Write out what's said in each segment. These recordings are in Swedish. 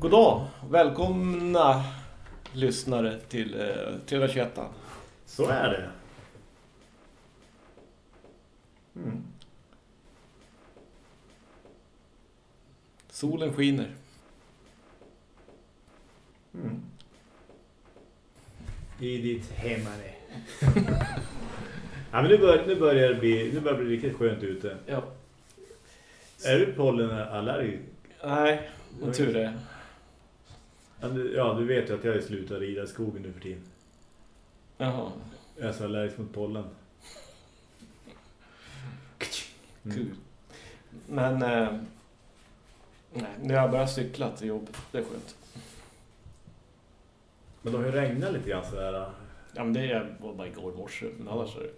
God dag, välkomna lyssnare till eh, 321. Så är det. Mm. Solen skiner. Mm. I ditt hemmane. ja, men nu, bör, nu börjar det bli, nu börjar det bli riktigt skönt ute. Ja. Är du pollenallergisk? Nej, vad tur det. Ja, du- Ja, du vet ju att jag har slutat rida i skogen nu för tiden. Jaha, Jag är så allergisk mot pollen. Mm. Men eh, nej, nu har jag bara cyklat till jobbet. Det är skönt. Men de har ju regnat lite grann sådär. Ja, men det var bara igår morse. Men annars är det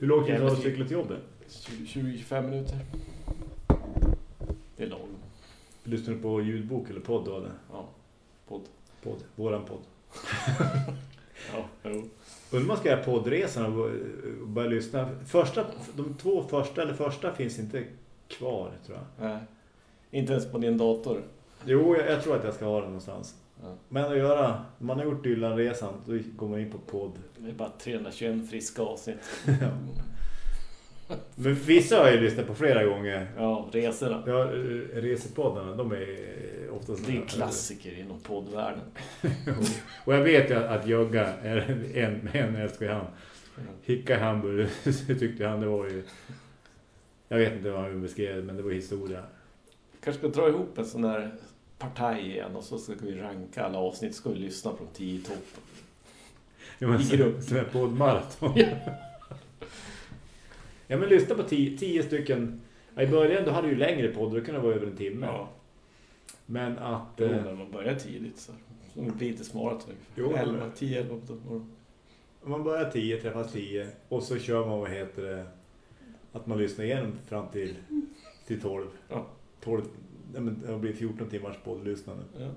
Hur långt tid har du cyklat till jobbet? 20-25 minuter. Det är lagom. Lyssnar du på ljudbok eller podd då? eller? Ja, podd. Podd. Våran podd. Ja, jo. Undrar om man ska göra poddresan och börja lyssna. Första, de två första eller första finns inte kvar tror jag. Nej. Inte ens på din dator. Jo, jag, jag tror att jag ska ha den någonstans. Ja. Men att göra, om man har gjort Dylan-resan, då går man in på podd. Det är bara 321 friska avsnitt. Men vissa har jag lyssnat på flera gånger. Ja, resorna. Ja, eh, resepoddarna, de är oftast... Det är klassiker inom poddvärlden. och jag vet ju att Jögga är en, en älskar han. Hicka Hamburg, tyckte han det var ju... Jag vet inte vad han beskrev, men det var historia. Kanske ska dra ihop en sån där partaj igen och så ska vi ranka alla avsnitt. Ska vi lyssna från 10 topp. Ja, men, I grupp. Som är poddmaraton. ja, men lyssna på tio, tio stycken. Ja, I början då hade du ju längre podd, då kunde det vara över en timme. Ja, Men att... jo, Eh, men man börjar tidigt så. Som ett litet smarat. Jo, men- 11, 10, 11 på morgonen. man börjar tio, träffas tio. Och så kör man, vad heter det... Att man lyssnar igenom fram till, till 12. Ja. 12, nej, men det blir 14 timmars poddlyssnande. Ja.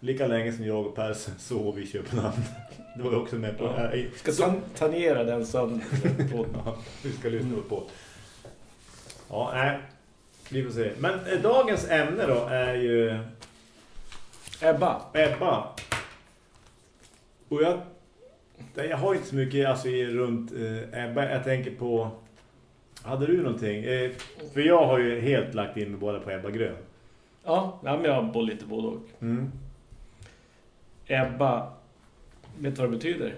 Lika länge som jag och Persson sov i Köpenhamn. Det var ju också med på... Ja. äh, Ska ta- tangera den sömnen. Ja, vi ska lyssna på. Ja, nej. Vi får se. Men eh, dagens ämne då är ju Ebba. Ebba. Och jag, jag har inte så mycket alltså, i- runt eh, Ebba. Jag tänker på... Hade du någonting? Eh, för jag har ju helt lagt in mig båda på Ebba Grön. Ja, ja men jag har både lite både och. Mm. Ebba. Vet du vad det betyder?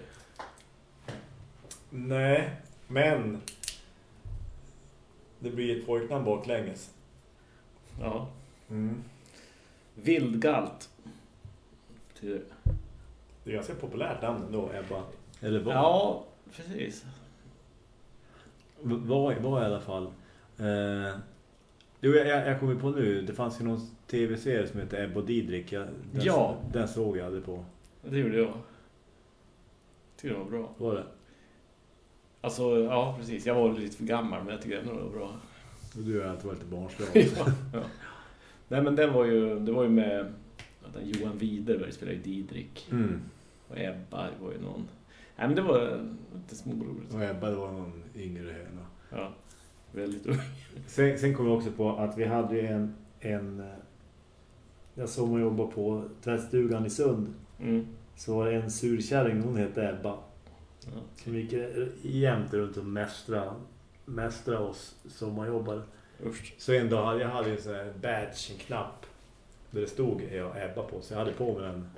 Nej, men... Det blir ett pojknamn baklänges. Ja. Mm. Vildgalt. Betyder det. Det är ganska populärt namn ändå, Ebba. Eller vad? Ja, precis. V- Var, var i alla fall. Eh, jo, jag, jag kommer på nu. Det fanns ju någon tv-serie som heter Ebba och Didrik. Jag, den, Ja. Den såg jag aldrig på. Det gjorde jag. Tyckte det var bra. Var det? Alltså, ja precis. Jag var lite för gammal men jag tycker ändå det var bra. Och du har alltid varit lite barnslig. ja. ja. Nej men den var ju, det var ju med Johan Widerberg spelade ju Didrik. Mm. Och Ebba var ju någon. Nej men det var lite småroligt. Och Ebba det var någon yngre höna. Ja, väldigt roligt. Sen, sen kom jag också på att vi hade ju en... en eh, jag såg man jobba på tvättstugan i Sund. Mm. Så var det en surkärring, hon hette Ebba. Ja. Som gick eh, jämt runt och mästra, mästra oss sommarjobbare. Usch. Så en dag hade jag hade en sån här badge, en knapp. Där det stod jag Ebba på. Så jag hade på mig den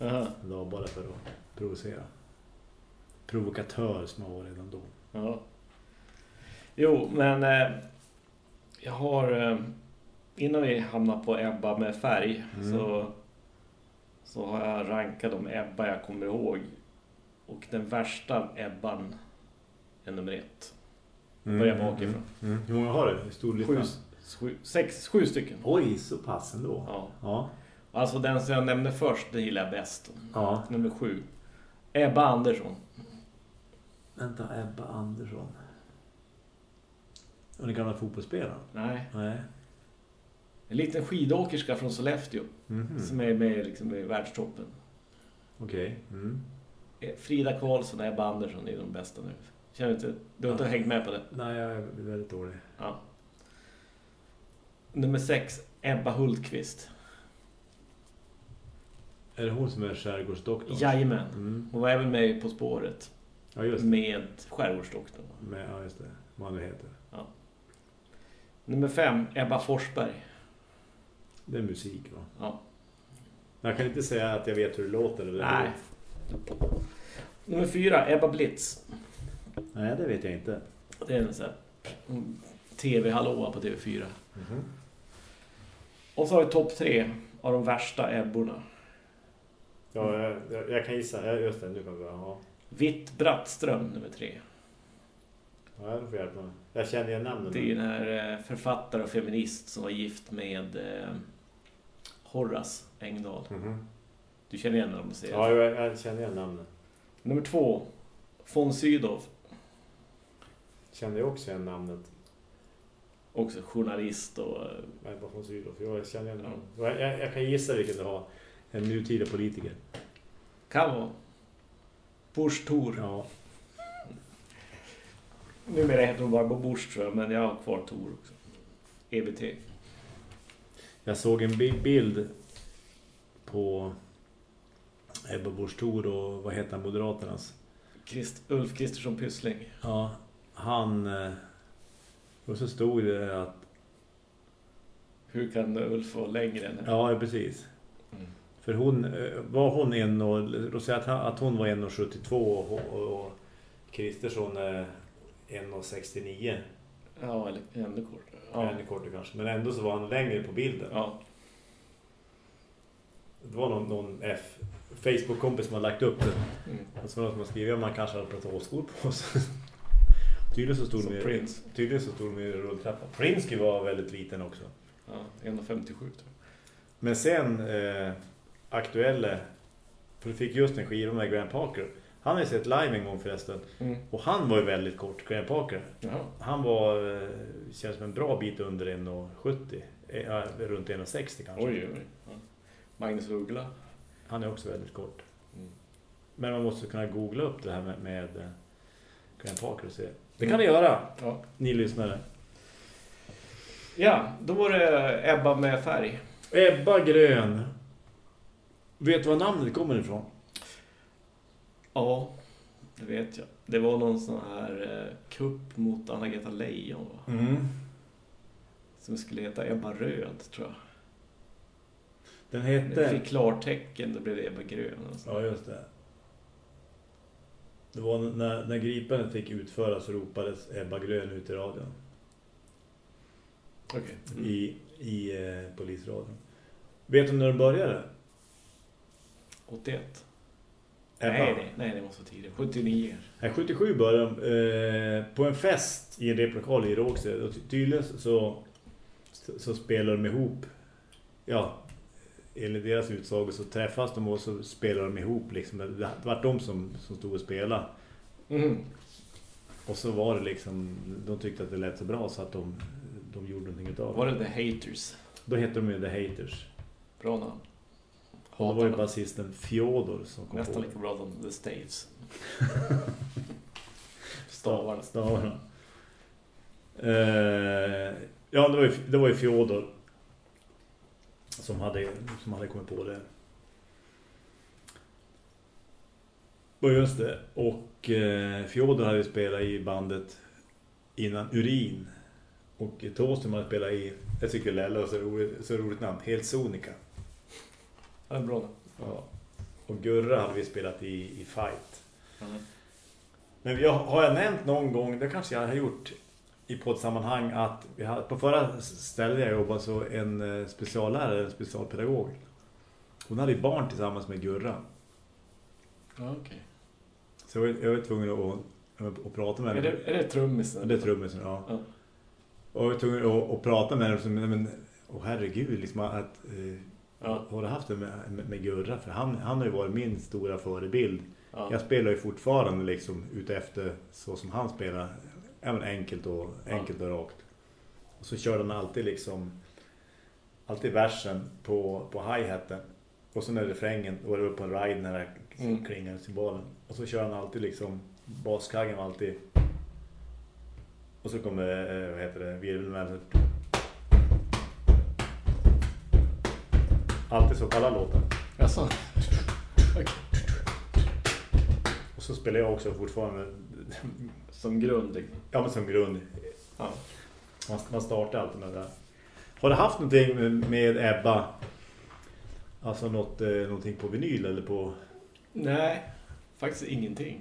Aha. en dag bara för att provocera. Provokatör som jag var redan då. Ja. Jo, men eh, jag har eh, innan vi hamnar på Ebba med färg Mm. så så har jag rankat de Ebba jag kommer ihåg. Och den värsta Ebban är nummer ett. Börja bakifrån. Mm. Hur många har du? Hur stor? Sju, sju, sex, sju stycken. Oj, så pass ändå. Ja. Ja. Alltså den som jag nämnde först, den gillar jag bäst. ja. Nummer sju. Ebba Andersson. Vänta, Ebba Andersson. Och den gamla fotbollsspelaren? Nej. Nej. En liten skidåkerska från Sollefteå. Mhm. Som är med liksom, i världstoppen. Okej. Mm. Eh, Frida Karlsson och Ebba Andersson är de bästa nu. Känner du inte, du har inte Ja. hängt med på det? Nej, jag är väldigt dålig. Ja. Nummer sex, Ebba Hultqvist. Är det hon som är skärgårdsdoktorn? Jajamän. Mm. Hon var även med På spåret. Ja, just det. Med skärgårdsdoktorn. Med, ja, just det. Vad han nu heter. Nummer fem, Ebba Forsberg. Det är musik va? Ja. Jag kan inte säga att jag vet hur det låter. Eller Nej. Nummer fyra, Ebba Blitz. Nej, det vet jag inte. Det är en sån här mm, tv-hallåa på TV4. Mhm. Och så har vi topp tre av de värsta ebborna. Ja, jag, jag, jag kan gissa. Just det, nu kan vi ja. Vitt Brattström, nummer tre. Ja, du får hjälpa mig. Jag känner igen namnet. Det är den här eh, författare och feminist som var gift med eh, Horace Engdahl. Mhm. Du känner igen du ser Ja, jag, jag känner igen namnet. Nummer två, von Sydow. Känner jag också igen namnet. Också journalist och... eh, Nej, bara från Sydow. Jag känner igen Ja. namnet. Jag, jag, jag kan gissa vilken det var. En nutida politiker. Kan vara. Bush Thor. Ja. Numera heter hon bara Bush tror jag, men jag har kvar Thor också. EBT. Jag såg en bi- bild på Ebba Busch Thor och vad heter han, Moderaternas? Christ, Ulf Kristersson Pyssling. Ja, han... eh, Och så stod det att... Hur kan Ulf vara längre än... Ja, precis. Mm. För hon, eh, var hon en och... Att, hon var 1,72 och, och, och Kristersson är 1,69. Ja, eller ännu kortare. Ja. Ännu kortare kanske. Men ändå så var han längre på bilden. ja. Det var någon, någon F Facebook-kompis som har lagt upp det. Mm. Och så var det som har skrivit att man kanske hade platåskor på sig. Tydligen så stod Som i- Prince. Tydligen så stod de i rulltrappan. Prince skulle vara väldigt liten också. Ja, 1,57 tror jag. Men sen eh, aktuella för du fick just en skiva med Graham Parker. Han har ju sett live en gång förresten. Mm. Och han var ju väldigt kort, Graham Parker. Jaha. Han var, eh, känns som en bra bit under 1,70. Eh, ja, runt 1,60 kanske. Oj, oj. Ja. Magnus Uggla. Han är också väldigt kort. Mm. Men man måste kunna googla upp det här med, med eh, Graham Parker och se. Det kan ni göra, Ja. ni lyssnare. ja, då var det Ebba med färg. Ebba Grön. Vet du var namnet kommer ifrån? Ja, det vet jag. Det var någon sån här eh, kupp mot Anna-Greta Leijon va? Mm. Som skulle heta Ebba Röd tror jag. Den hette... fick klartecken, då blev det Ebba Grön. och så. Ja, just det. Det var när, när gripandet fick utföras så ropades Ebba Grön ut i radion. Okej. Mm. I, i eh, polisradion. Vet du när den började? 81. Nej, nej, nej, det måste vara tidigare. 79. Nej, 77 började de, eh, på en fest i en replokal i. Och ty- tydligen så, så, så spelar de ihop. Ja, enligt deras utsago så träffas de och så spelar de ihop. Liksom. Det var de som, som stod och spelade. Mm. Och så var det liksom, de tyckte att det lät så bra så att de, de gjorde någonting utav Var det. det The Haters? Då hette de ju The Haters. Bra namn. Och då var ju basisten Fjodor som kom Nästan på lika bra som The Staves. Stavarna. Stavarna. Eh, ja, det var, ju, det var ju Fjodor som hade, som hade kommit på det. Och just det. Och eh, Fjodor hade ju spelat i bandet innan Urin. Och Thåström hade spelat i, jag tycker Lella så roligt, så roligt namn, Helt Sonika. Ja, bra. Ja. Och Gurra hade vi spelat i, i Fight. Mm. Men jag, har jag nämnt någon gång, det kanske jag har gjort i poddsammanhang, att vi hade, på förra stället jag jobbade så en eh, speciallärare, en specialpedagog. Hon hade ju barn tillsammans med Gurra. Ja, okej. Så jag var, jag var tvungen att, att, att prata med Är henne. det, är det trummisen? Det är trummisen, ja. Ja. Och jag var tvungen att, att prata med henne. Men, åh herregud, liksom att... Eh, Ja. Har du haft det med, med, med Gurra? För han, han har ju varit min stora förebild. Ja. Jag spelar ju fortfarande liksom ute efter så som han spelar. Även enkelt och, enkelt och rakt. Och så kör han alltid liksom alltid versen på, på hi-haten. Och så när refrängen, då är det upp på en ride när det Mm. klingar symbolen. Och så kör han alltid liksom baskaggen alltid. Och så kommer, eh, vad heter det, virveln Alltid så på alla låtar. Jaså? Okej. Och så spelar jag också fortfarande Som grund. ja, men som grund. Ja. Man, man startar alltid med det där. Har du haft någonting med, med Ebba? Alltså något, eh, någonting på vinyl eller på... Nej, faktiskt ingenting.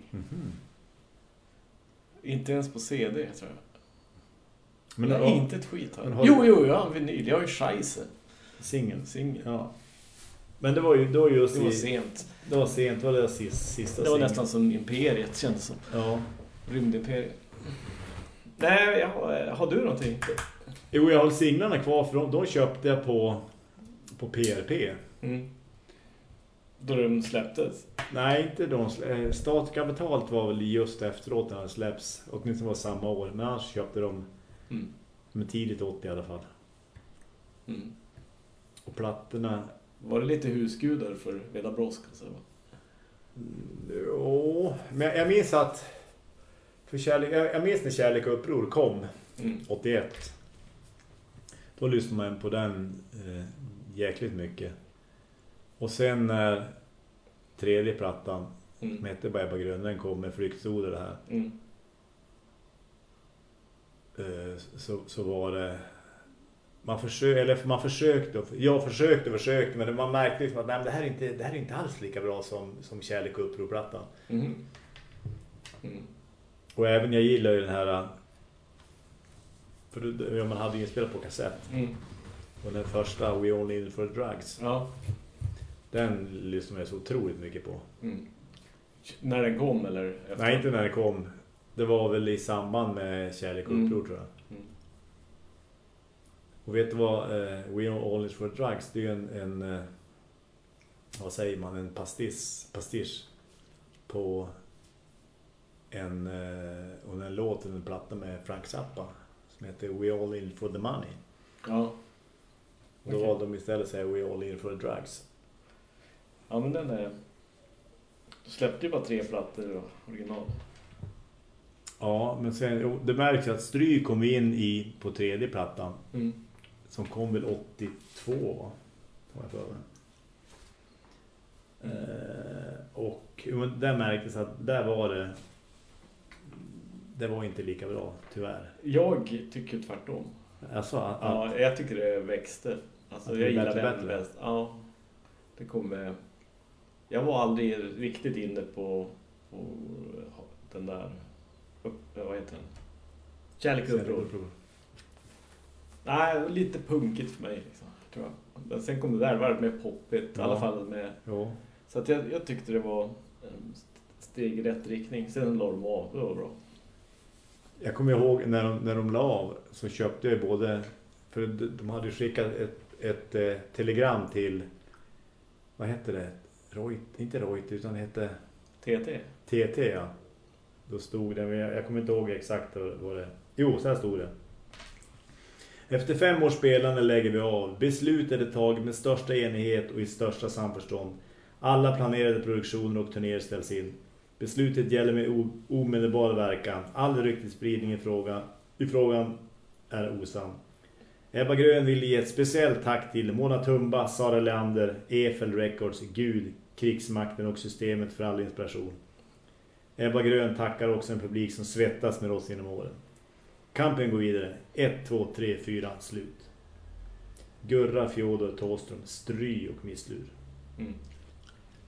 Inte ens på CD tror jag. Men Nej, ja, inte ett skit har Jo, jo, jag har en vinyl. Jag har ju Scheisse. Singel. Singel. Ja. Men det var ju, det var just Det var i, sent. det var sent, det var det sista, sista Det var singeln. nästan som Imperiet kändes som. Ja. Rymdimperiet. Nej, jag har, har du någonting? Jo, jag har singlarna kvar för de, de köpte jag på, på PRP. Mm. Då de släpptes? Nej, inte de. slä- eh, Startkapitalet var väl just efteråt när det släpps. Åtminstone var samma år. Men annars köpte de Mm. med tidigt 80 i alla fall. Mm. Och plattorna... Var det lite husgudar för Veda Brosk? Alltså? Jo, men jag, jag minns att... För kärlek, jag, jag minns när Kärlek och uppror kom. Mm. 81. Då lyssnade man på den eh, jäkligt mycket. Och sen när tredje plattan Mm. som hette Ebba Grön, den kom med Flyktsoder här. Mm. Eh, så, så var det man, försö eller man försökte jag försökte och försökte men man märkte liksom att nej, det, här är inte, det här är inte alls lika bra som, som Kärlek och uppror-plattan. Mm. Mm. Och även jag gillar ju den här för ja, man hade ju inspelat på kassett Mm. och den första We Only In For Drugs Ja. den lyssnade jag så otroligt mycket på. Mm. När den kom eller? Efter? Nej, inte när det kom. Det var väl i samband med Kärlek och Mm. uppror tror jag. Och vet du vad eh, We Are All In For Drugs det är ju en, en eh, vad säger man, en pastiss, pastisch på en, eh, och en låt, en platta med Frank Zappa som heter We All In For The Money. Ja. Och då Okej. valde de istället att säga We All In For The Drugs. Ja, men den är... Du släppte ju bara tre plattor och original. Ja, men sen, det märks att Stry kom in i på tredje plattan Mm. Som kom väl 82 va? Har jag för mig. Eh, och där märktes att där var det det var inte lika bra, tyvärr. Jag tycker tvärtom. Alltså, att, Ja, jag tycker det växte. Alltså, jag gillar den bäst. Ja, det kommer... Jag var aldrig riktigt inne på, på den där... Upp, vad heter den? Kärlek och uppror. Nej, lite punkigt för mig. Liksom, tror jag. Men sen kom det där varvet mer poppigt. I Ja. alla fall med... Jo. Så att jag, jag tyckte det var steg i rätt riktning. Sen la de av. Det var bra. Jag kommer ihåg när de, när de la av så köpte jag både för de de hade skickat ett, ett eh, telegram till vad hette det? Reut, inte Reut utan det hette TT. TT ja. Då stod det, men jag, jag kommer inte ihåg exakt vad vad det Jo, så här stod det. Efter fem års spelande lägger vi av. Beslutet är taget med största enighet och i största samförstånd. Alla planerade produktioner och turnéer ställs in. Beslutet gäller med omedelbar verkan. All ryktesspridning i, fråga, i frågan är osann. Ebba Grön vill ge ett speciellt tack till Mona Tumba, Sara Leander, EFEL Records, Gud, Krigsmakten och systemet för all inspiration. Ebba Grön tackar också en publik som svettas med oss genom åren. Kampen går vidare. 1, 2, 3, 4, slut. Gurra, Fjodor, Tåström, Stry och Misslur. Mm.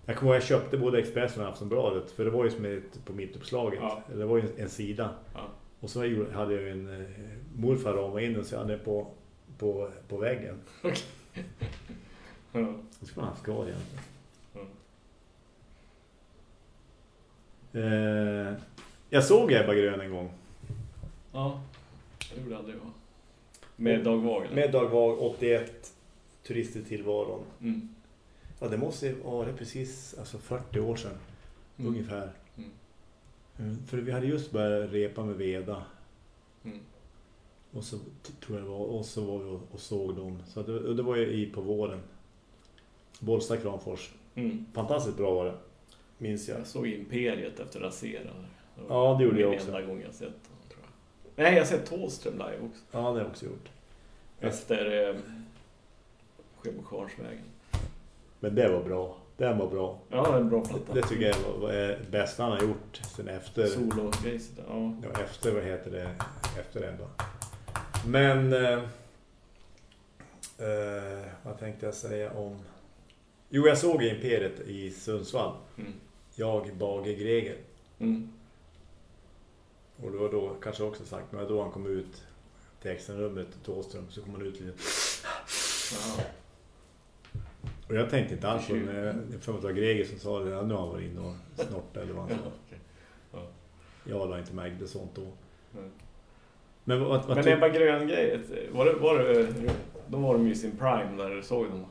Jag kommer ihåg att jag köpte både Expressen och Aftonbladet för det var ju som ett, på mittuppslaget. Ja. Det var ju en, en sida. Ja. Och så hade jag en eh, morfar ramade in den så jag hade den på, på, på väggen. Ja. Det skulle man ha haft kvar egentligen. Mm. Eh, jag såg Ebba Grön en gång. ja, det gjorde aldrig jag. Med Dag Wag? Med Dag Vag 81. Turist i tillvaron. Mm. Ja, det måste vara precis alltså 40 år sedan. Mm. Ungefär. Mm. Mm, För vi hade just börjat repa med Veda. Mm. Och så tror jag det var, och så var vi och, och såg dem. Så det, det var ju i på våren. Bollsta Kramfors. Mm. Fantastiskt bra var det. Minns jag. Jag såg Imperiet efter Rasera. Ja, det gjorde jag också. enda gång jag sett. Nej, jag har sett Thåström live också. Ja, det har jag också gjort. Efter eh, Skebokvarnsvägen. Men det var bra. Den var bra. Ja, det är en bra platta. Det tycker jag var, var det bästa han har gjort sen efter. solo ja. Ja, efter, vad heter det? Efter den då. Men... Eh, eh, vad tänkte jag säga om... Jo, jag såg Imperiet i Sundsvall. Mm. Jag, Bage Greger. Mm. Och det var då, kanske också sagt, men då han kom ut till extrarummet till Tåström så kom han ut lite... Ja. Och jag tänkte inte alls på det, men jag för att det var Greger som sa det. Nu har han varit inne och snortat eller vad han sa. Jag la inte märkte sånt då. Nej. Men vad, vad Men Ebba Grön-grejet, var det, var det, då var de ju sin prime när du såg dem.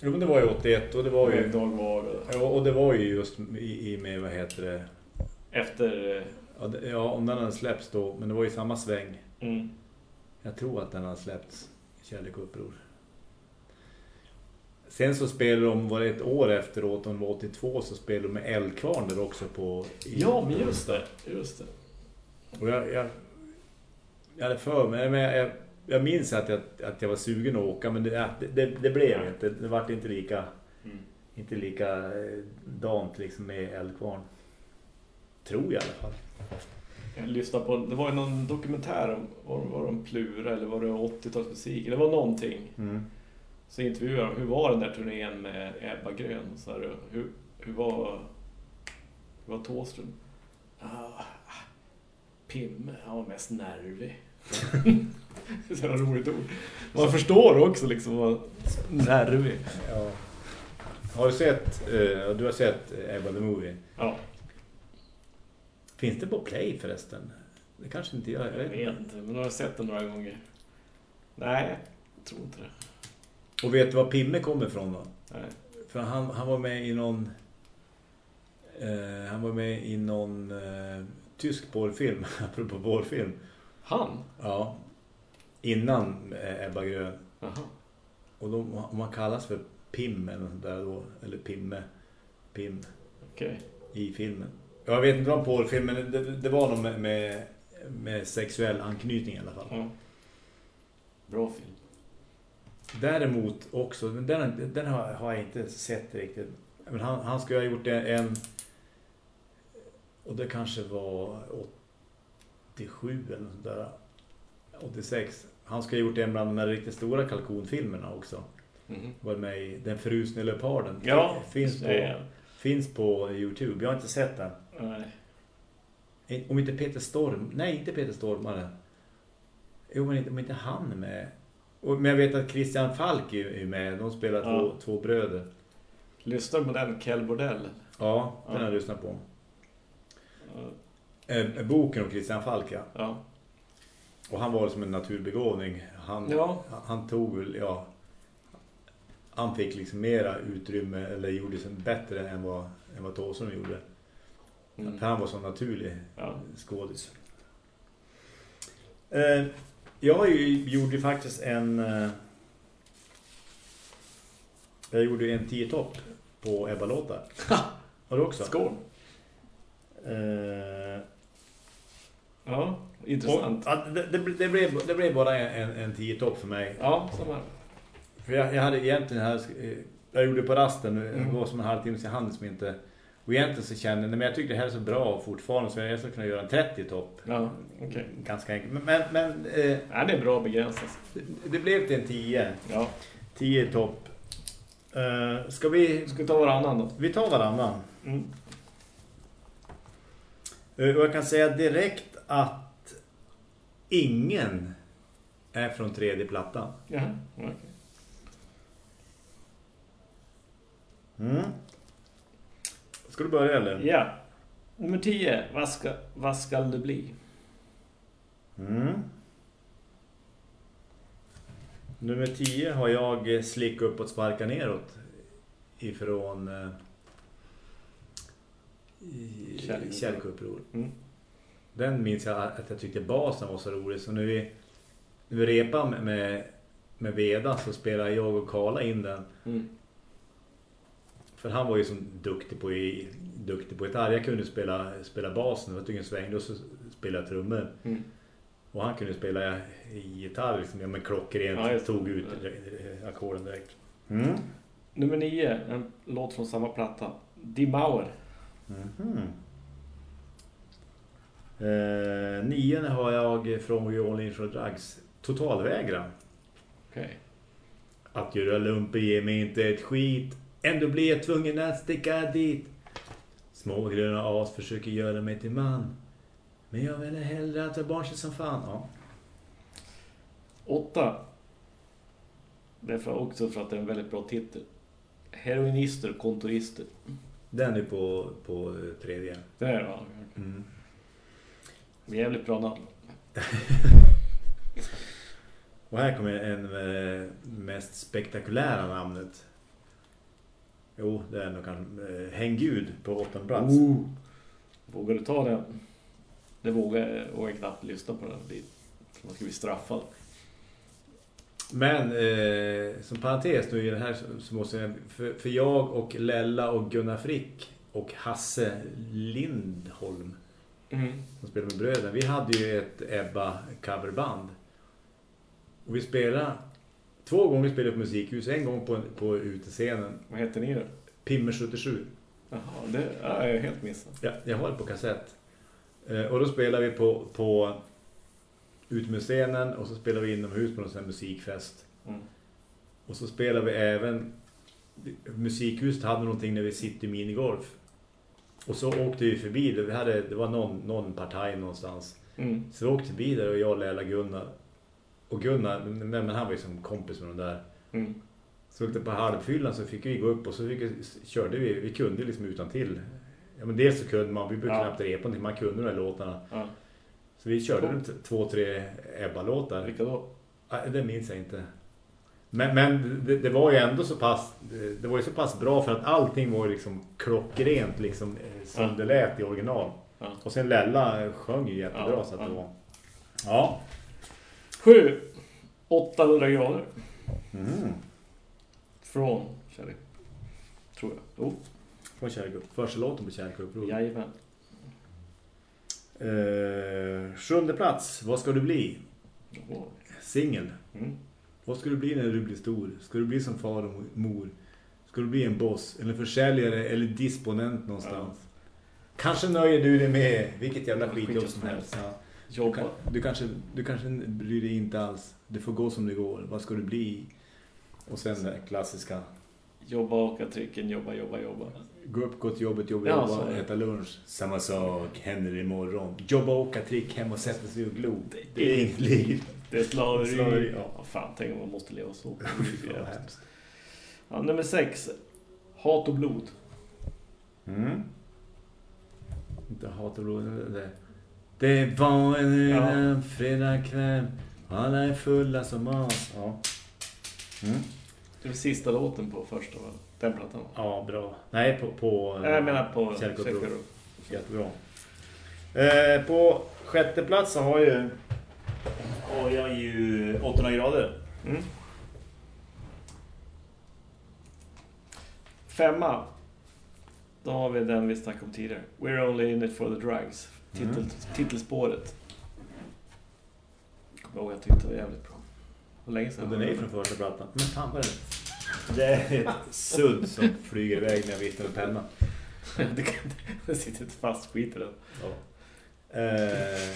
Jo, men det var ju 81 och det var ju... Dag var och det var ju just i, i med, vad heter det... efter... Ja, det, ja, om den hade släppts då, men det var ju samma sväng. Mm. Jag tror att den hade släppts, Kärlek och uppror. Sen så spelade de, var det ett år efteråt, om det var 82, så spelade de med Eldkvarn där också på... Ja, men just det. Just det. Och jag, jag, jag hade för mig, men jag, jag, jag minns att jag, att jag var sugen att åka, men det, det, det, det blev inte. Det var inte lika, Mm. inte lika eh, dant liksom med Eldkvarn. Tror jag i alla fall. Jag lyssnade på, det var ju någon dokumentär om, var, var de Plura eller var det 80-talsmusik? Det var någonting. Mm. Så intervjuade de, hur var den där turnén med Ebba Grön? Så här, hur, hur var hur var Thåström? Ah, Pimme, han var mest nervig. det är så jävla roligt ord. Man förstår också liksom vad nervig. Ja. Har du sett, eh, du har sett Ebba the Movie? Ja, Finns det på Play förresten? Det kanske inte jag, jag vet inte, men jag har sett den några gånger. Nej, jag tror inte det. Och vet du var Pimme kommer ifrån då? Nej. För han, han var med i någon eh, han var med i någon eh, tysk porrfilm, apropå porrfilm. Han? Ja. Innan eh, Ebba Grön. Jaha. Och då, om man kallas för Pim eller där då, eller Pimme, Pim Okej. i filmen. Jag vet inte om porrfilm, men det, det var nog med, med, med sexuell anknytning i alla fall. Ja. Bra film. Däremot också, men den, den har, har jag inte sett riktigt. Men han, han skulle ha gjort en, och det kanske var 87 eller något där. 86. Han skulle ha gjort en bland de riktigt stora kalkonfilmerna också. Mhm. Var med i Den frusne leoparden. Ja, finns på, finns på Youtube. Jag har inte sett den. Nej. Om inte Peter Storm, nej inte Peter Stormare. Jo men inte, om inte han är med. Men jag vet att Christian Falk är, med. De spelar Ja. två, två bröder. Lyssnar du på den Kell Bordell? Ja, den Ja. har jag lyssnat på. Ja. Eh, boken om Christian Falk, ja. Ja. Och han var som en naturbegåvning. Han, Ja. han tog ja... Han fick liksom mera utrymme, eller gjorde sig bättre än vad, än vad Thåström gjorde. Mm. För han var så naturlig Ja. skådis. Eh, jag ju, gjorde faktiskt en... Eh, jag gjorde en 10-topp på Ebba-låtar. Har du också? Skål! Eh, Ja, intressant. och, det, det, det, blev, det blev bara en, en 10-topp för mig. Ja, samma. För jag, jag hade egentligen här, eh, jag gjorde på rasten, det Mm. var som en halvtimme jag hann som inte. Och egentligen så kände jag, men jag tyckte det här är så bra fortfarande så jag skulle kunna göra en 30-topp. Ja, okej. Ganska enkelt. Men, men, eh, Ja, det är bra begränsat. det, det blev till en 10. Ja. 10 topp. Eh, ska vi, Ska vi ta varannan då? vi tar varannan. Mm. Eh, och jag kan säga direkt att ingen är från tredje plattan. Jaha, okej. Mm. Ska du börja eller? Ja. Nummer 10. Vad ska, vad ska det bli? Mm. Nummer 10 har jag eh, slick upp och sparka neråt ifrån eh. Kärlekuppror. Mm. Den minns jag att jag tyckte basen var så rolig. Så när vi, när vi repade med, med, med Veda så spelade jag och Karla in den. Mm. För han var ju så duktig på, i, duktig på gitarr. Jag kunde spela, spela basen. Jag tyckte en sväng. Då så spelade jag trummor. Mm. Och han kunde spela i gitarr liksom, ja, men klockrent Ja, tog ut eh, ackorden direkt. Mm. Nummer nio, en låt från samma platta. Die Mauer. Mhm. Eh, nian har jag från We All In For Drugs. Totalvägra. Okej. Att göra lumpen ger mig inte ett skit. Ändå blir jag tvungen att sticka dit. Små gröna as försöker göra mig till man. Men jag vill hellre att jag barnslig som fan. Ja. Åtta. Är också för att det är en väldigt bra titel. Heroinister och kontorister. Den är på, på eh, tredje. Det är va? Mm. Är jävligt bra namn. Och här kommer en eh, mest spektakulära namnet. Jo, det är nog kanske eh, Häng Gud på åttonde plats. Oh. Vågar du ta den? Det vågar jag, vågar jag knappt lyssna på den. Det är- Man ska bli straffad. Men eh, som parentes nu i det här så- så måste jag, för, för jag och Lella och Gunnar Frick och Hasse Lindholm Mm. som spelar med bröderna. Vi hade ju ett Ebba coverband. Och vi spelade två gånger spelade på musikhus, en gång på, på utescenen. Vad heter ni då? Pimmer 77. Jaha, det ja, jag är helt missat. Ja, jag har det på kassett. Eh, och då spelar vi på, på scenen och så spelar vi inomhus på någon sån här musikfest. Mm. Och så spelar vi även musikhuset hade någonting när vi sitter i minigolf. Och så åkte vi förbi det. Vi hade, det var någon, någon partaj någonstans. Mm. Så vi åkte förbi där och jag, Lella, Gunnar. Och Gunnar, men, men han var ju som kompis med de där. Mm. Så på halvfyllan så fick vi gå upp och så vi- körde vi. Vi kunde liksom utan till. Ja men dels så kunde man, vi brukade Ja. knappt repa någonting, man kunde de här låtarna. Ja. Så vi körde runt två, tre Ebba-låtar. Vilka då? Nej, det minns jag inte. Men, men det, det var ju ändå så pass det, var ju så pass bra för att allting var liksom klockrent liksom eh, som Ja. det lät i original. Ja. Och sen Lella sjöng ju jättebra Ja, så att ja. det var. Ja. Sju. 800 grader. Mm. Från Kärlek. Tror jag. Jo, Från Kärlek upp. Första låten på Kärlek upp. jajamän. Eh, sjunde plats. Vad ska du bli? Jaha. Singel. Mm. Vad ska du bli när du blir stor? Ska du bli som far och mor? Ska du bli en boss? Eller försäljare? Eller disponent någonstans? Kanske nöjer du dig med vilket jävla skitjobb som helst. Ja. Du, Jobba. du, kanske, du kanske bryr dig inte alls. Det får gå som det går. Vad ska du bli? Och sen det klassiska. Jobba, åka tricken, jobba, jobba, jobba. Gå upp, gå till jobbet, jobba, Ja, jobba, det. äta lunch. Samma sak händer imorgon. Jobba, åka trick, hem och sätta sig och glo. Det är inget liv. Det är slaveri. Slaveri, ja. fan, tänk om man måste leva så. Det ja, nummer sex. Hat och blod. Mm. Inte hat och blod. Det, det var en Ja. fredagkväll. Alla är fulla som as. Ja. Mm. Det är sista låten på första, va? Den plattan. ja, bra. Nej, på... på Jag menar på. Kärlek Jättebra. Eh, på sjätte plats så har ju... Har jag ju 800 grader. Mm. Femma. Då har vi den vi snackade om tidigare. We're only in it for the drugs. Titel, Mm. Titelspåret. Kommer ihåg, jag tyckte det var jävligt bra. Hur länge sedan? Och den är ju från första plattan. Men fan vad är det? Det är ett sudd som flyger iväg när jag viftar med pennan. det, sitter inte fast skit i den. Ja. Eh,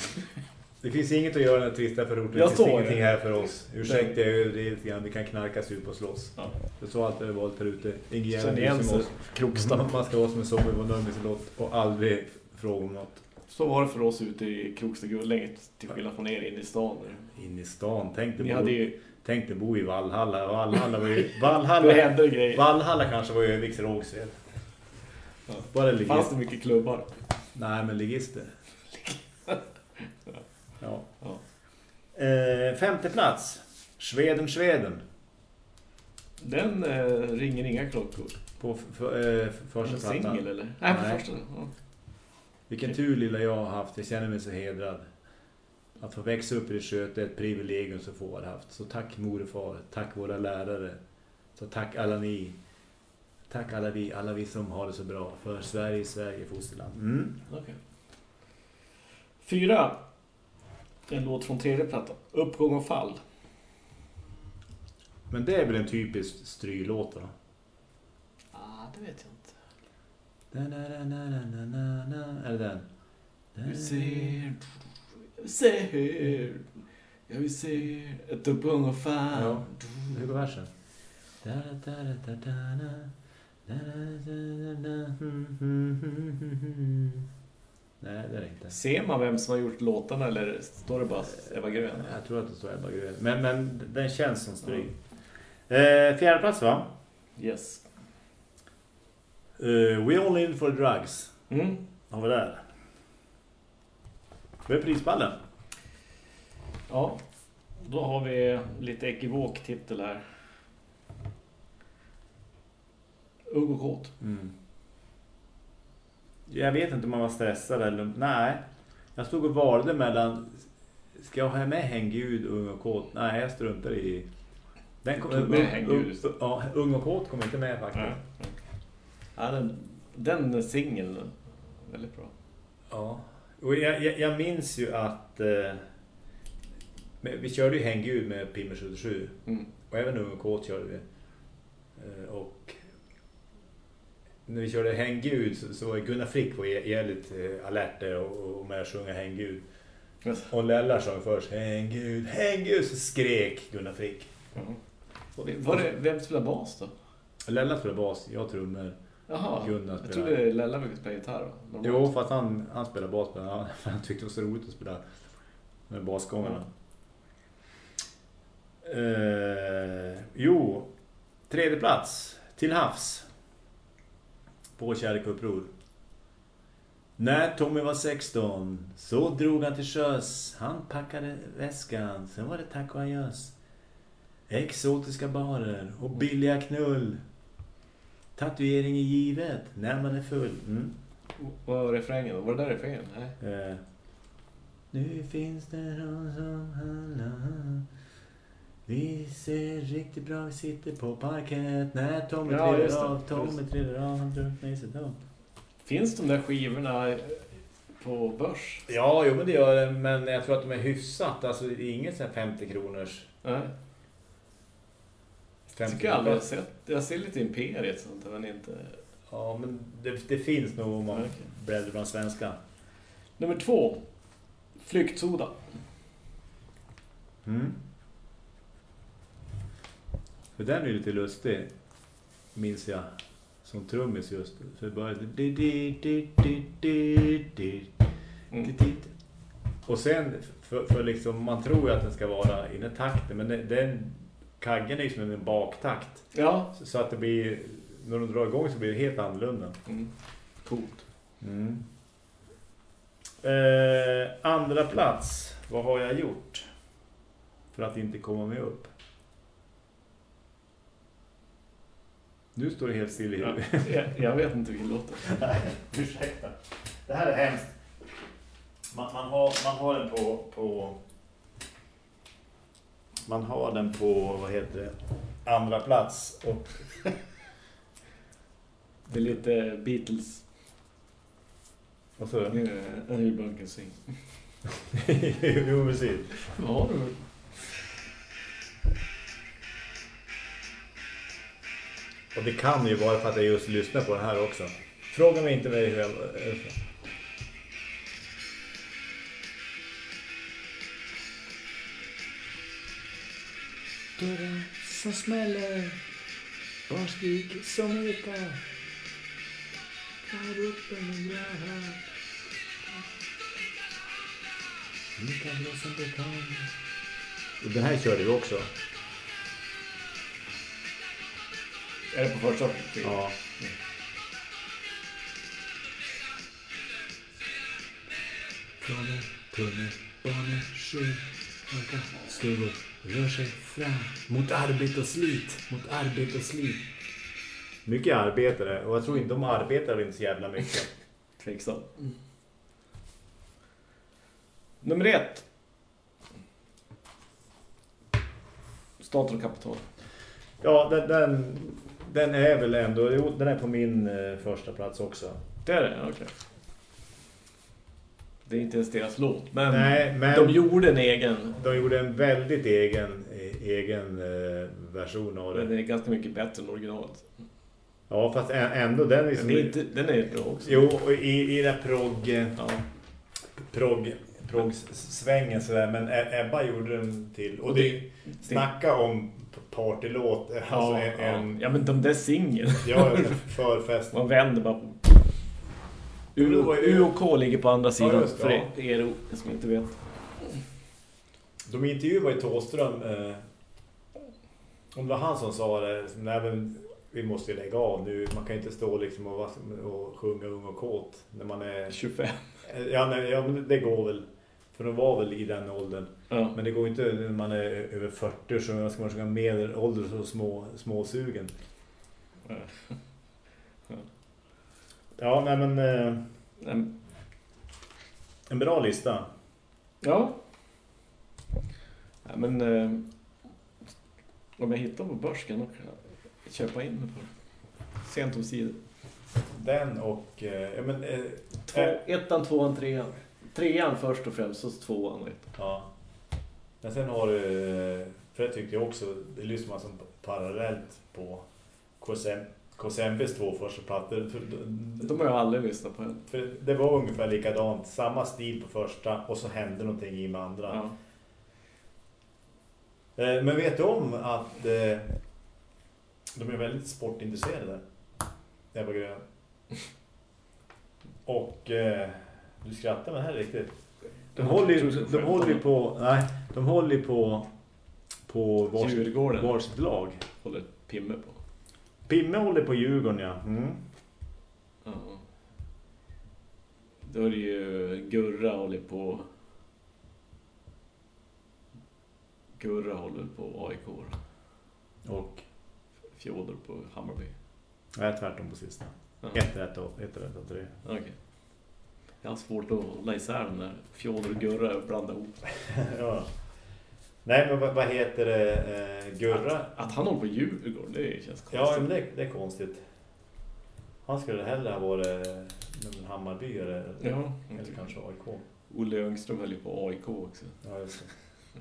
det finns inget att göra här trista förorten. Jag Det finns ingenting det. här för oss. Ursäkta, jag överdriver lite grann. Vi kan knarka ut och slåss. Ja. Det är så allt är valt här ute. Ingen jävla Känn bryr igen sig om sig. oss. Krokstad. Man ska vara som en zombie på nödvändighetslåt och aldrig fråga om något. Så var det för oss ute i Krokstagullänget. Till skillnad från er inne i stan. In i stan. Tänk dig Ni bo, hade ju... tänk dig bo i Valhalla. Valhalla var ju... Valhalla, hände det grejer. Valhalla kanske var ju Öviks Rågsved. Ja. Bara. Fanns det mycket klubbar? Nej, men ligister. ja. Ja. Eh, femte plats. Sveden, Sveden. Den eh, ringer inga klockor. På eh, första plattan. singel eller? Nej, på första. Ja. Vilken tur lilla jag har haft. Jag känner mig så hedrad. Att få växa upp i det sköte är ett privilegium som få har haft. Så tack mor och far. Tack våra lärare. Så tack alla ni. Tack alla vi, alla vi som har det så bra. För Sverige, Sverige, fosterland. Mm. Okej. Fyra. En låt från tredje plattan. Uppgång och fall. Men det är väl en typisk strylåt va? det vet jag inte. Är det den? Vi ser... Vi ser... Ja, vi ser ett upp ungefär. Ja. Hur går versen? Nej, det är det inte. Ser man vem som har gjort låtarna eller står det bara Eva Grön? Jag tror att det står Ebba Grön. Men, men den känns som stryk. Eh, fjärde plats va? Yes. Eh, We Only In For Drugs. Mm. Har vi där. Vad är prispallen? Ja, då har vi lite ekivok titel här. Ung och kåt. Mm. Jag vet inte om man var stressad eller... Nej. Jag stod och valde mellan... Ska jag ha med Häng Gud och Ung och Kåt? Nej, jag struntar i... Den kom, Du tog med Häng Gud. Ung- Ja, Ung och Kåt kom inte med faktiskt. Ja. Ja, den, den singeln väldigt bra. Ja. Och jag, jag, jag minns ju att... Eh, vi körde ju Häng Gud med Pimmer 77. Mm. Och även Ung och Kåt körde vi. Eh, och när vi körde Häng Gud så, så Gunnar Frick var jävligt eh, alert där och, och med att sjunga Häng Gud. Yes. Och Lella sjöng först Häng Gud, Häng Gud så skrek Gunnar Frick. Mhm. Var det, vem spelar bas då? Lella spelade bas, jag trummor. Jaha, jag trodde Lella brukade spela gitarr. Normalt. Jo, fast han, han spelade bas den. Han, han tyckte det var så roligt att spela med basgångarna. Eh, jo, tredje plats till havs på kärleksuppror. När Tommy var 16 så drog han till sjöss. Han packade väskan, sen var det tack och adjöss. Exotiska barer och billiga knull. Tatuering är givet när man är full. Mm. Vad var refrängen? då? Var det där refrängen? Nej. Eh, nu finns det någon som handlar Vi ser riktigt bra, vi sitter på parkett När Tommy Ja, trillar av, Tommy trillar av, han drunknar i sitt dom Finns de där skivorna på börs? Ja, jo men det gör det, men jag tror att de är hyfsat Alltså det är inget sån här 50 kronors Nej. 50 Tycker jag aldrig jag sett. Jag ser lite Imperiet sånt men inte... Ja, men det, det finns nog om man bläddrar bland svenska Nummer två. Flyktsoda. mm. För den är ju lite lustig Minns jag Som trummis just För det började di, di, di, di, di, di. Mm. Och sen, för, för liksom, man tror ju att den ska vara i den takten, men den kaggen är ju som en baktakt. Ja. Så, så att det blir, när de drar igång så blir det helt annorlunda. Mm. Coolt. Mm. Eh, andra plats, vad har jag gjort? För att inte komma med upp. Nu står det helt still i Ja. huvudet. Jag, jag vet inte vilken låt det är. Ursäkta. Det här är hemskt. Man, man, har, man har den på, på... Man har den på, vad heter det? Andra plats. Och Det är lite Beatles. vad sa du? Can sing. jo, precis. Vad har du? Och det kan ju vara för att jag just lyssnar på den här också. Fråga mig inte mig hur jag... Dörren som smäller Barnskrik som ekar Här uppe min grann Lika bra som betong Och den här körde vi också. Är det på första? Ja. Planer, tunnel, banor, mörka stugor rör sig fram mot arbete och slit, mot arbete och slit. Mycket arbetare och jag tror inte de arbetar väl inte så jävla mycket. Tveksam. Nummer ett. Staten och kapital. Ja, den, den, den är väl ändå, jo, den är på min eh, första plats också. Det är det? Okej. Det är inte ens deras låt, men, Nej, men- de gjorde en egen. De gjorde en väldigt egen, eh, egen eh, version av det. Men det är ganska mycket bättre än originalet. Ja, fast ändå den är, är, inte, den är bra också. Jo, och i, i den progg... Ja. progg progg-svängen sådär, men E- Ebba gjorde den till. Och Och det, det- snacka om partylåt. Alltså Ja, en, en, ja. men de där singeln. ja, förfest. Man vänder bara på. Jo, det var ju- UOK ligger på andra sidan, just för ja. er som inte vet. De intervjuade ju Tåström. Eh, om det var han som sa det. Nej, men vi måste ju lägga av nu. Man kan inte stå liksom och, och sjunga ung och kåt när man är... 25. Ja, nej, ja, men det går väl. För de var väl i den åldern. Ja. Men det går inte när man är över 40 så ska man sjunga medelålders och små, småsugen. Ja. Ja, nej men eh, Nej, en bra lista. Ja. ja men eh, om jag hittar på börs kan jag köpa in mig på det. Sent om sidor. Den och... Eh, ja, men, eh, Två, eh, ettan, tvåan, trean. Trean först och främst, så tvåan och ettan. ja. Men sen har du... eh, För jag tyckte jag också, det lyssnar man som parallellt på KSM, KSMBs två första plattor. För, De har jag aldrig lyssnat på för det var ungefär likadant. Samma stil på första och så hände någonting i med andra. Ja. Eh, Men vet du om att eh, de är väldigt sportintresserade? Det var grön. Och eh, du skrattar men det här är riktigt. De håller ju, de håller ju på, nej, de håller på på vars, Djurgården varsitt lag. håller Pimme på. Pimme håller på Djurgården, ja. Mm. Ja. Då är det ju Gurra håller på... Gurra håller på AIK. Och Fjodor på Hammarby. nej, tvärtom på sista. Ja. Ett rätt och ett rätt och tre. Okej. Jag har svårt att hålla isär den där Fjodor och Gurra och blanda ihop. ja. Nej, men vad, vad heter det? Eh, Gurra? Att han håller på Djurgården, det känns konstigt. Ja, men det, det är konstigt. Han skulle hellre ha varit en Hammarby eller, Ja, eller kanske AIK. Olle Öngström höll ju på AIK också. Ja, just det.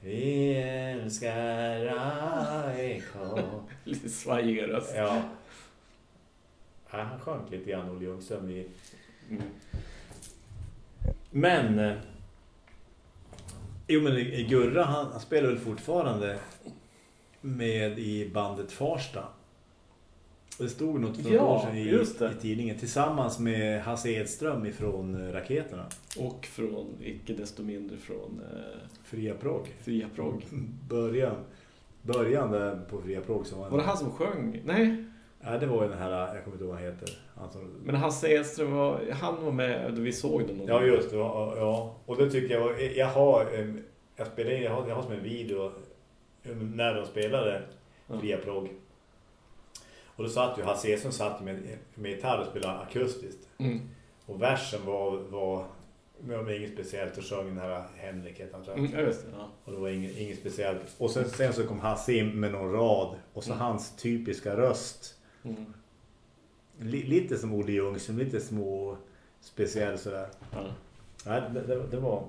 Vi älskar AIK. Lite svajiga röst. Ja. ja. Han sjönk lite grann, Olle Ljungström. I... Mm. Men... Jo, men i- Gurra, han, han spelar väl fortfarande med i bandet Farsta. Och det stod något för Ja, år sedan i, i tidningen tillsammans med Hasse Edström ifrån eh, Raketerna. Och från, icke desto mindre från eh, Fria Prog. Fria Prog. Början. Början där på Fria Prog som Var det han som sjöng? Nej, Ja, det var ju den här, jag kommer inte ihåg vad han heter. Han som... men Hasse Edström var, han var med vi såg den. någon Ja, just det. Ja, ja. Och det tycker jag var, jag har, eh, jag spelar in, jag har, jag har som en video eh, när de spelade Ja. Fria Prog. Och då satt ju Hasse Edström satt med, med gitarr och spelade akustiskt. Mm. Och versen var, var med inget speciellt och sjöng den här Henrik heter han tror jag. Mm, ja, det. Ja. Och det var inget, inget speciellt. Och sen, sen så kom Hasse in med någon rad. Och så Mm. hans typiska röst. Mm. Li, lite som Olle Ljungström, lite små speciell sådär. Ja. Nej, det, det, det var...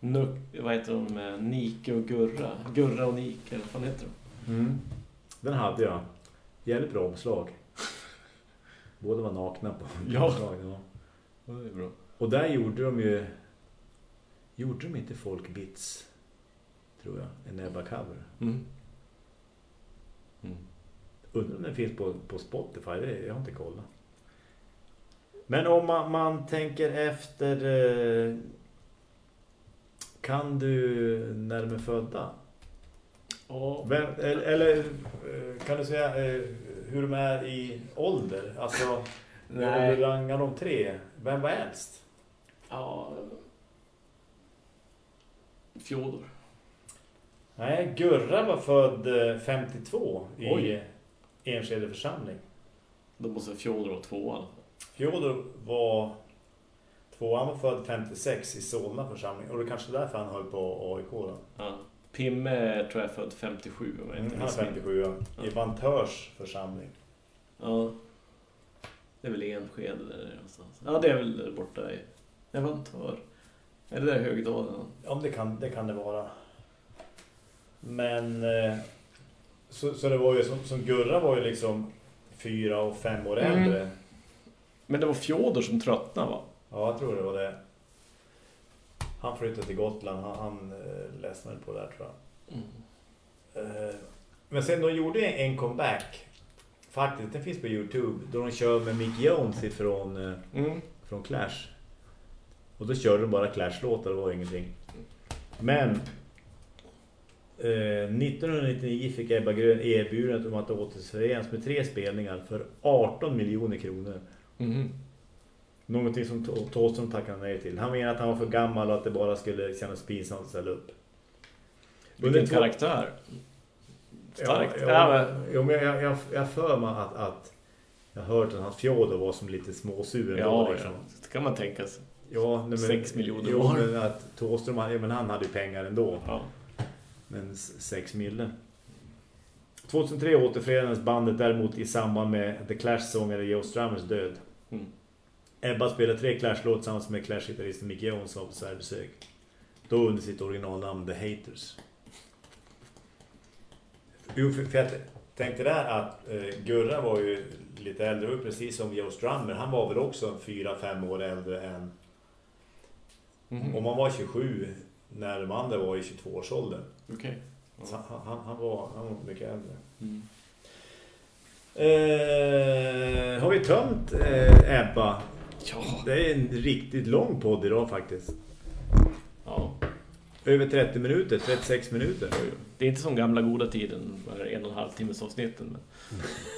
Nuck, vad heter de? eh, Nike och Gurra. Gurra och Nike, eller vad heter de? Mm. Den hade jag. Jävligt bra omslag. Båda var nakna på Ja. omslaget, ja. Ja, det är bra. Och där gjorde de ju... Gjorde de inte folk bits? Tror jag. En Ebba-cover. Mm. Mm. Undrar om den finns på, på Spotify. Det, jag har inte kollat. Men om man, man tänker efter... Eh, kan du när de är födda? Ja, Vem, eller, eller eh, kan du säga eh, hur de är i ålder? Alltså, när du rangar de tre. Vem var äldst? ja. Fjodor. Nej, Gurra var född eh, 52 i Oj. Enskede församling. Då måste Fjodor vara tvåan. Fjodor var två, han var född 56 i Solna församling. Och det är kanske därför han höll på AIK då. Ja. Pimme tror jag är född 57. Om jag Mm, inte han är missminner. 57 ja. i Ja. Vantörs församling. Ja. Det är väl Enskede där någonstans. Ja, det är väl där borta i... Hör. Är det där i Högdalen? Ja, det kan det, kan det vara. Men eh, Så, så det var ju som, som Gurra var ju liksom fyra och fem år Mm. äldre. Men det var Fjodor som tröttnade va? Ja, jag tror det var det. Han flyttade till Gotland. Han, han eh, ledsnade på det där tror jag. Eh, men sen de gjorde en comeback. Faktiskt, den finns på Youtube. Då de kör med Mick Jones ifrån, eh, Mm. från Clash. Och då körde de bara Clash-låtar, det var ingenting. Men 1999 fick Ebba Grön erbjudandet om att återförenas med tre spelningar för 18 miljoner kronor. Mhm. Någonting som Thå- Thåström tackade nej till. Han menade att han var för gammal och att det bara skulle kännas pinsamt att ställa upp. Vilken två- karaktär. Starkt. Ja, Ja, ja, men- jag, jag, jag för mig att, att jag hört att hans Fjodor var som lite småsur. Ja, liksom. ja, det kan man tänka sig. ja nej, men, Sex miljoner Jo, var. men att Thåström, ja, men han hade ju pengar ändå. Ja. Men s- sex mille. 2003 återförenades bandet däremot i samband med The Clash-sångare Joe Strammers död. Mm. Ebba spelade tre Clash-låt tillsammans med Clash-gitarristen Mick Jones av Särbesök. Då under sitt originalnamn The Haters. Jo, för, för jag tänkte där att eh, Gurra var ju lite äldre, precis som Joe Strummer. Han var väl också 4-5 år äldre än... Mhm. Om man var 27 när de andra var i 22-årsåldern. Okej. Så han, han, var, han var mycket äldre. Mm. Eh, har vi tömt eh, Ebba? Ja. Det är en riktigt lång podd idag faktiskt. ja. Över 30 minuter, 36 minuter. Det är inte som gamla goda tiden, en och en halv timmes avsnitten.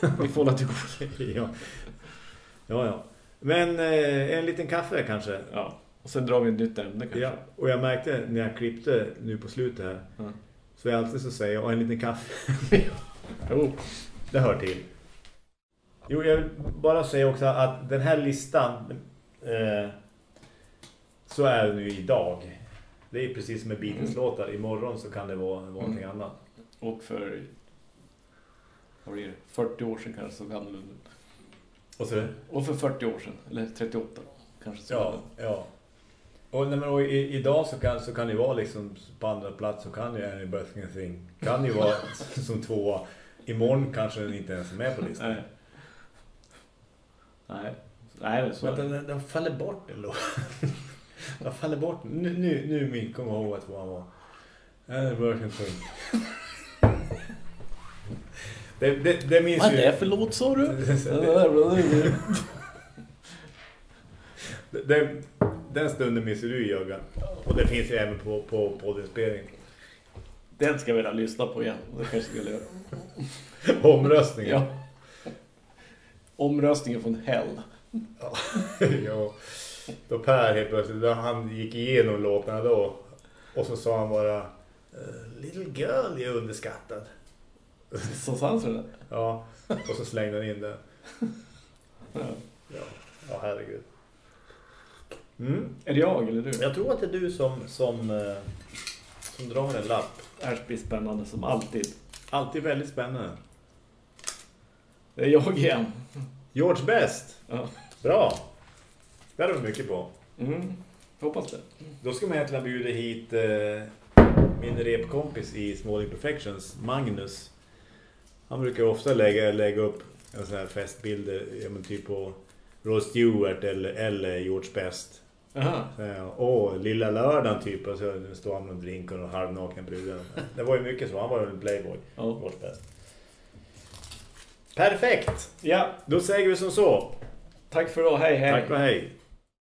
Men vi får lite god. ja. ja, ja. Men eh, en liten kaffe kanske. Ja. Och sen drar vi ett nytt ämne kanske. Ja. Och jag märkte när jag klippte nu på slutet här. Ja. Så jag alltid så säger jag en liten kaffe. Jo. Det hör till. Jo, jag vill bara säga också att den här listan eh, så är det nu idag. Det är precis som med Beatles-låtar. Imorgon så kan det vara, någonting Mm. annat. Och för vad blir det? 40 år sedan kanske så gammal. Och så Och för 40 år sedan, eller 38 kanske så. Ja, ja. Och, nej, men, och i, idag så kan, så kan det vara liksom på andra plats så kan ju Annie Birthing Thing kan ju vara som tvåa. Imorgon kanske den inte ens är med på listan. Nej. Nej. Nej, det är så. Vänta, den, den faller bort eller? Den faller bort. Nu, nu, nu min kommer ihåg att vad han var. Annie Birthing Thing. Det, det, det minns Vad är ju... det för låt sa du? Den, den stunden ju du Jörgen. Och det finns ju även på, på poddinspelning. Den ska vi väl lyssna på igen. Det kanske ska göra. Omröstningen. Ja. Omröstningen från hell. ja. Då Per helt plötsligt, då han gick igenom låtarna då. Och så sa han bara "Eh, Little girl är underskattad. Så sa han så. Ja, och så slängde han in det. Ja. Ja, ja herregud. Mm. Är det jag eller du? Jag tror att det är du som, som, eh, som drar en lapp. Det här blir spännande som alltid. Alltid väldigt spännande. Det är jag igen. George Best. Ja. Bra. Det har vi mycket på. Mm. Hoppas det. Då ska man egentligen bjuda hit eh, min repkompis i Small Imperfections, Magnus. Han brukar ofta lägga, lägga upp en sån här festbilder, ja, men typ på Rod Stewart eller, eller George Best. Här, Åh, lilla lördagen typ. Och så står han med en drink och en halvnaken bruden. Det var ju mycket så. Han var ju en playboy. Ja. George Best. Perfekt! ja, Då säger vi som så. tack för idag. Hej, hej. Tack och hej.